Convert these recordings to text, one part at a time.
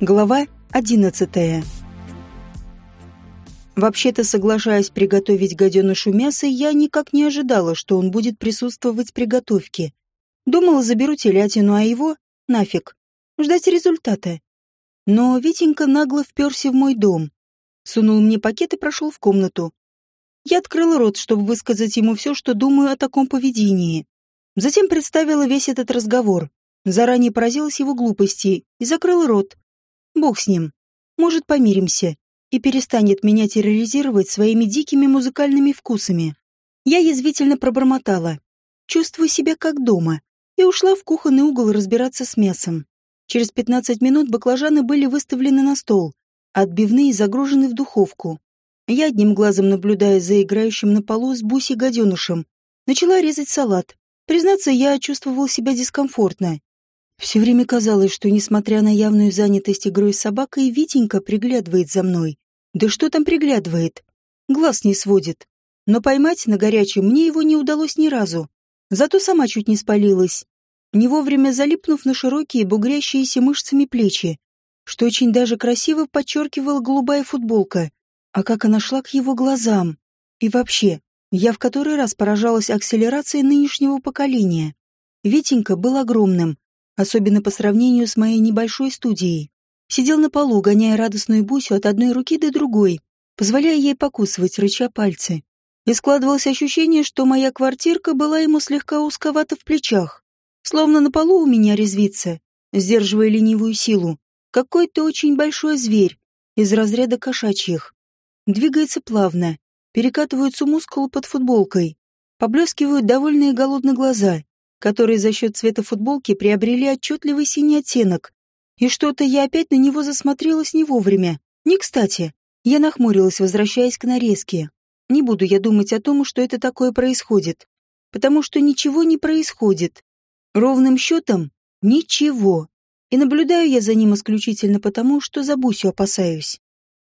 Глава одиннадцатая. Вообще-то, соглашаясь приготовить гаденышу мясо, я никак не ожидала, что он будет присутствовать при готовке. Думала, заберу телятину, а его — нафиг. Ждать результата. Но Витенька нагло вперся в мой дом. Сунул мне пакет и прошел в комнату. Я открыла рот, чтобы высказать ему все, что думаю о таком поведении. Затем представила весь этот разговор. Заранее поразилась его глупости и закрыла рот. Бог с ним. Может, помиримся и перестанет меня терроризировать своими дикими музыкальными вкусами. Я язвительно пробормотала. Чувствую себя как дома. И ушла в кухонный угол разбираться с мясом. Через 15 минут баклажаны были выставлены на стол, а отбивные загружены в духовку. Я одним глазом наблюдая за играющим на полу с Буси гаденышем, начала резать салат. Признаться, я чувствовал себя дискомфортно. Все время казалось, что, несмотря на явную занятость игрой с собакой, Витенька приглядывает за мной. Да что там приглядывает? Глаз не сводит. Но поймать на горячем мне его не удалось ни разу. Зато сама чуть не спалилась, не вовремя залипнув на широкие, бугрящиеся мышцами плечи, что очень даже красиво подчеркивала голубая футболка. А как она шла к его глазам. И вообще, я в который раз поражалась акселерацией нынешнего поколения. Витенька был огромным, особенно по сравнению с моей небольшой студией. Сидел на полу, гоняя радостную Бусю от одной руки до другой, позволяя ей покусывать, рыча пальцы. И складывалось ощущение, что моя квартирка была ему слегка узковата в плечах. Словно на полу у меня резвится, сдерживая ленивую силу, какой-то очень большой зверь из разряда кошачьих. Двигается плавно, перекатываются мускулы под футболкой, поблескивают довольные голодные глаза, которые за счет цвета футболки приобрели отчетливый синий оттенок. И что-то я опять на него засмотрелась не вовремя. Не кстати. Я нахмурилась, возвращаясь к нарезке. Не буду я думать о том, что это такое происходит. Потому что ничего не происходит. Ровным счетом — ничего. И наблюдаю я за ним исключительно потому, что за Бусю опасаюсь.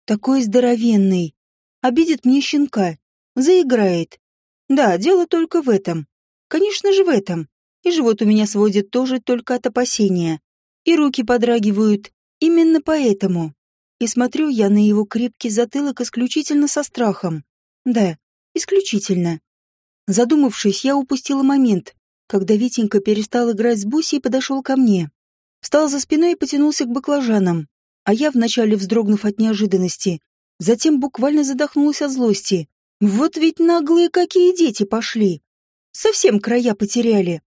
Такой здоровенный. Обидит мне щенка. Заиграет. Да, дело только в этом. Конечно же в этом. И живот у меня сводит тоже только от опасения. И руки подрагивают. Именно поэтому. И смотрю я на его крепкий затылок исключительно со страхом. Да, исключительно. Задумавшись, я упустила момент, когда Витенька перестал играть с Бусей и подошел ко мне. Встал за спиной и потянулся к баклажанам. А я, вначале вздрогнув от неожиданности, затем буквально задохнулась от злости. Вот ведь наглые какие дети пошли. Совсем края потеряли.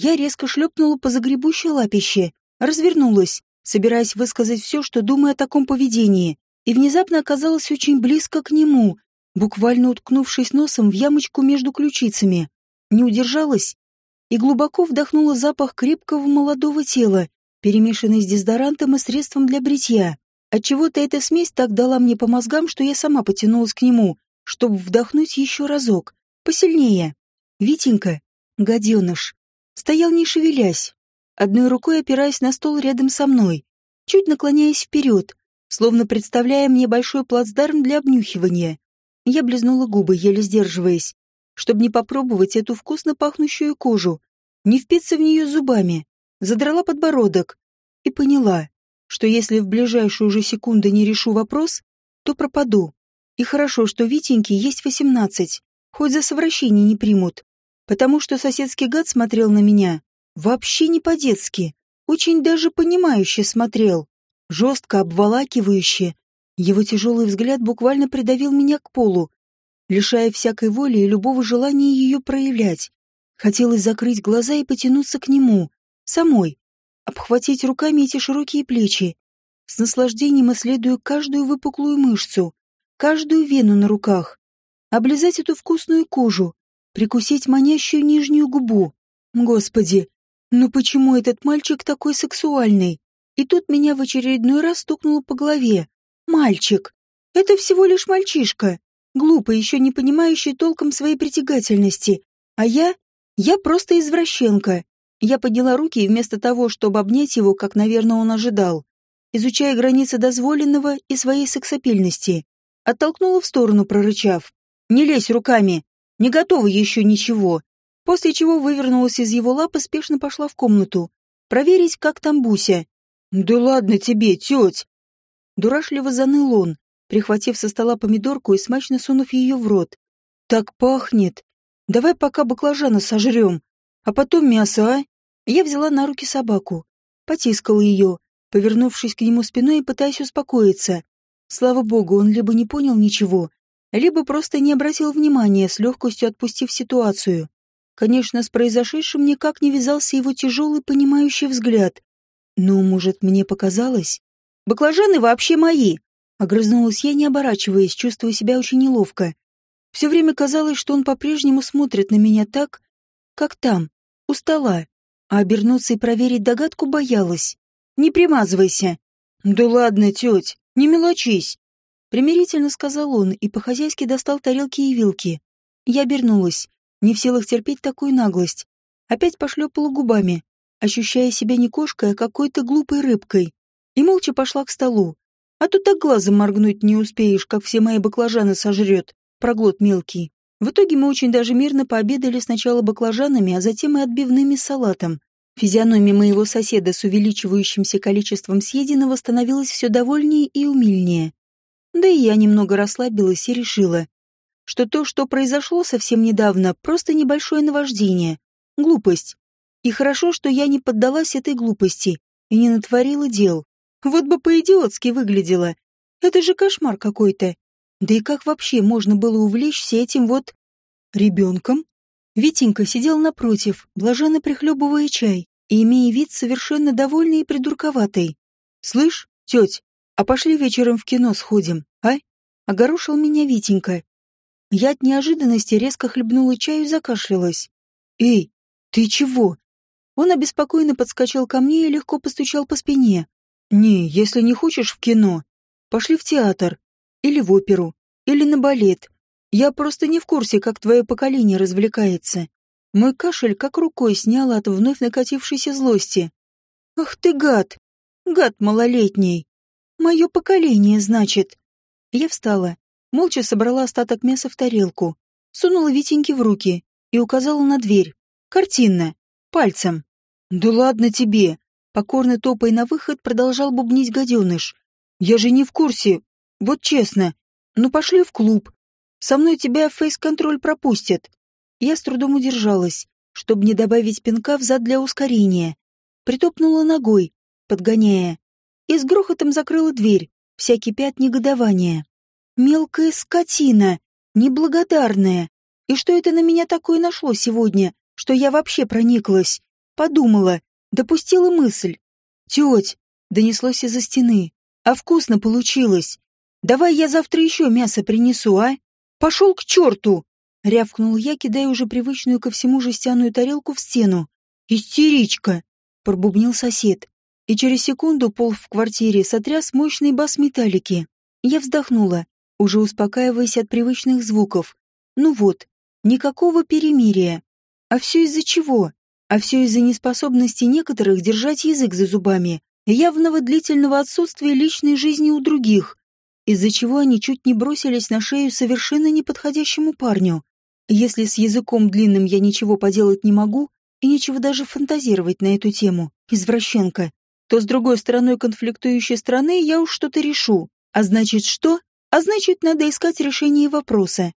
Я резко шлепнула по загребущей лапище, развернулась, собираясь высказать все, что думаю о таком поведении, и внезапно оказалась очень близко к нему, буквально уткнувшись носом в ямочку между ключицами. Не удержалась и глубоко вдохнула запах крепкого молодого тела, перемешанный с дезодорантом и средством для бритья. Отчего-то эта смесь так дала мне по мозгам, что я сама потянулась к нему, чтобы вдохнуть еще разок, посильнее. Витенька, гаденыш, стоял не шевелясь, одной рукой опираясь на стол рядом со мной, чуть наклоняясь вперед, словно представляя мне большой плацдарм для обнюхивания. Я близнула губы, еле сдерживаясь, чтобы не попробовать эту вкусно пахнущую кожу, не впиться в нее зубами, задрала подбородок и поняла, что если в ближайшую же секунду не решу вопрос, то пропаду. И хорошо, что Витеньке есть восемнадцать, хоть за совращение не примут потому что соседский гад смотрел на меня вообще не по-детски, очень даже понимающе смотрел, жестко обволакивающе. Его тяжелый взгляд буквально придавил меня к полу, лишая всякой воли и любого желания ее проявлять. Хотелось закрыть глаза и потянуться к нему, самой, обхватить руками эти широкие плечи, с наслаждением исследуя каждую выпуклую мышцу, каждую вену на руках, облизать эту вкусную кожу, прикусить манящую нижнюю губу. Господи, ну почему этот мальчик такой сексуальный? И тут меня в очередной раз стукнуло по голове. Мальчик. Это всего лишь мальчишка. Глупо, еще не понимающий толком своей притягательности. А я? Я просто извращенка. Я подняла руки и вместо того, чтобы обнять его, как, наверное, он ожидал, изучая границы дозволенного и своей сексапильности, оттолкнула в сторону, прорычав. «Не лезь руками! Не готова еще ничего. После чего вывернулась из его лапы, спешно пошла в комнату. Проверить, как там Буся. Да ладно тебе, теть! Дурашливо заныл он, прихватив со стола помидорку и смачно сунув ее в рот. Так пахнет. Давай пока баклажана сожрем, а потом мясо, а? Я взяла на руки собаку, потискала ее, повернувшись к нему спиной и пытаясь успокоиться. Слава богу, он либо не понял ничего, либо просто не обратил внимания, с легкостью отпустив ситуацию. Конечно, с произошедшим никак не вязался его тяжелый понимающий взгляд. Но, может, мне показалось? «Баклажаны вообще мои!» Огрызнулась я, не оборачиваясь, чувствуя себя очень неловко. Все время казалось, что он по-прежнему смотрит на меня так, как там, у стола, а обернуться и проверить догадку боялась. «Не примазывайся!» «Да ладно, теть, не мелочись!» Примирительно сказал он и по-хозяйски достал тарелки и вилки. Я обернулась, не в силах терпеть такую наглость. Опять пошлепала губами, ощущая себя не кошкой, а какой-то глупой рыбкой. И молча пошла к столу. А тут так глазом моргнуть не успеешь, как все мои баклажаны сожрет, проглот мелкий. В итоге мы очень даже мирно пообедали сначала баклажанами, а затем и отбивными салатом. Физиономия моего соседа с увеличивающимся количеством съеденного становилась все довольнее и умильнее. Да и я немного расслабилась и решила, что то, что произошло совсем недавно, просто небольшое наваждение, глупость. И хорошо, что я не поддалась этой глупости и не натворила дел. Вот бы по-идиотски выглядело. Это же кошмар какой-то. Да и как вообще можно было увлечься этим вот... ребенком? Витенька сидел напротив, блаженно прихлебывая чай и имея вид совершенно довольный и придурковатый. «Слышь, теть, а пошли вечером в кино сходим, а?» Огорошил меня Витенька. Я от неожиданности резко хлебнула чаю и закашлялась. «Эй, ты чего?» Он обеспокоенно подскочил ко мне и легко постучал по спине. «Не, если не хочешь в кино, пошли в театр, или в оперу, или на балет. Я просто не в курсе, как твое поколение развлекается». Мой кашель как рукой снял от вновь накатившейся злости. «Ах ты гад! Гад малолетний!» Мое поколение, значит. Я встала, молча собрала остаток мяса в тарелку, сунула Витеньке в руки и указала на дверь. Картинно, пальцем. «Да ладно тебе!» Покорно топай на выход продолжал бубнить гаденыш. «Я же не в курсе, вот честно. Ну пошли в клуб. Со мной тебя фейс-контроль пропустят». Я с трудом удержалась, чтобы не добавить пинка взад для ускорения. Притопнула ногой, подгоняя и с грохотом закрыла дверь, вся кипя от негодования. Мелкая скотина, неблагодарная. И что это на меня такое нашло сегодня, что я вообще прониклась? Подумала, допустила мысль. «Теть!» — донеслось из-за стены. «А вкусно получилось! Давай я завтра еще мясо принесу, а? Пошел к черту!» — рявкнул я, кидая уже привычную ко всему жестяную тарелку в стену. «Истеричка!» — пробубнил сосед и через секунду пол в квартире сотряс мощный бас металлики. Я вздохнула, уже успокаиваясь от привычных звуков. Ну вот, никакого перемирия. А все из-за чего? А все из-за неспособности некоторых держать язык за зубами, явного длительного отсутствия личной жизни у других, из-за чего они чуть не бросились на шею совершенно неподходящему парню. Если с языком длинным я ничего поделать не могу, и нечего даже фантазировать на эту тему, извращенка, то с другой стороной конфликтующей страны я уж что-то решу. А значит что? А значит, надо искать решение вопроса.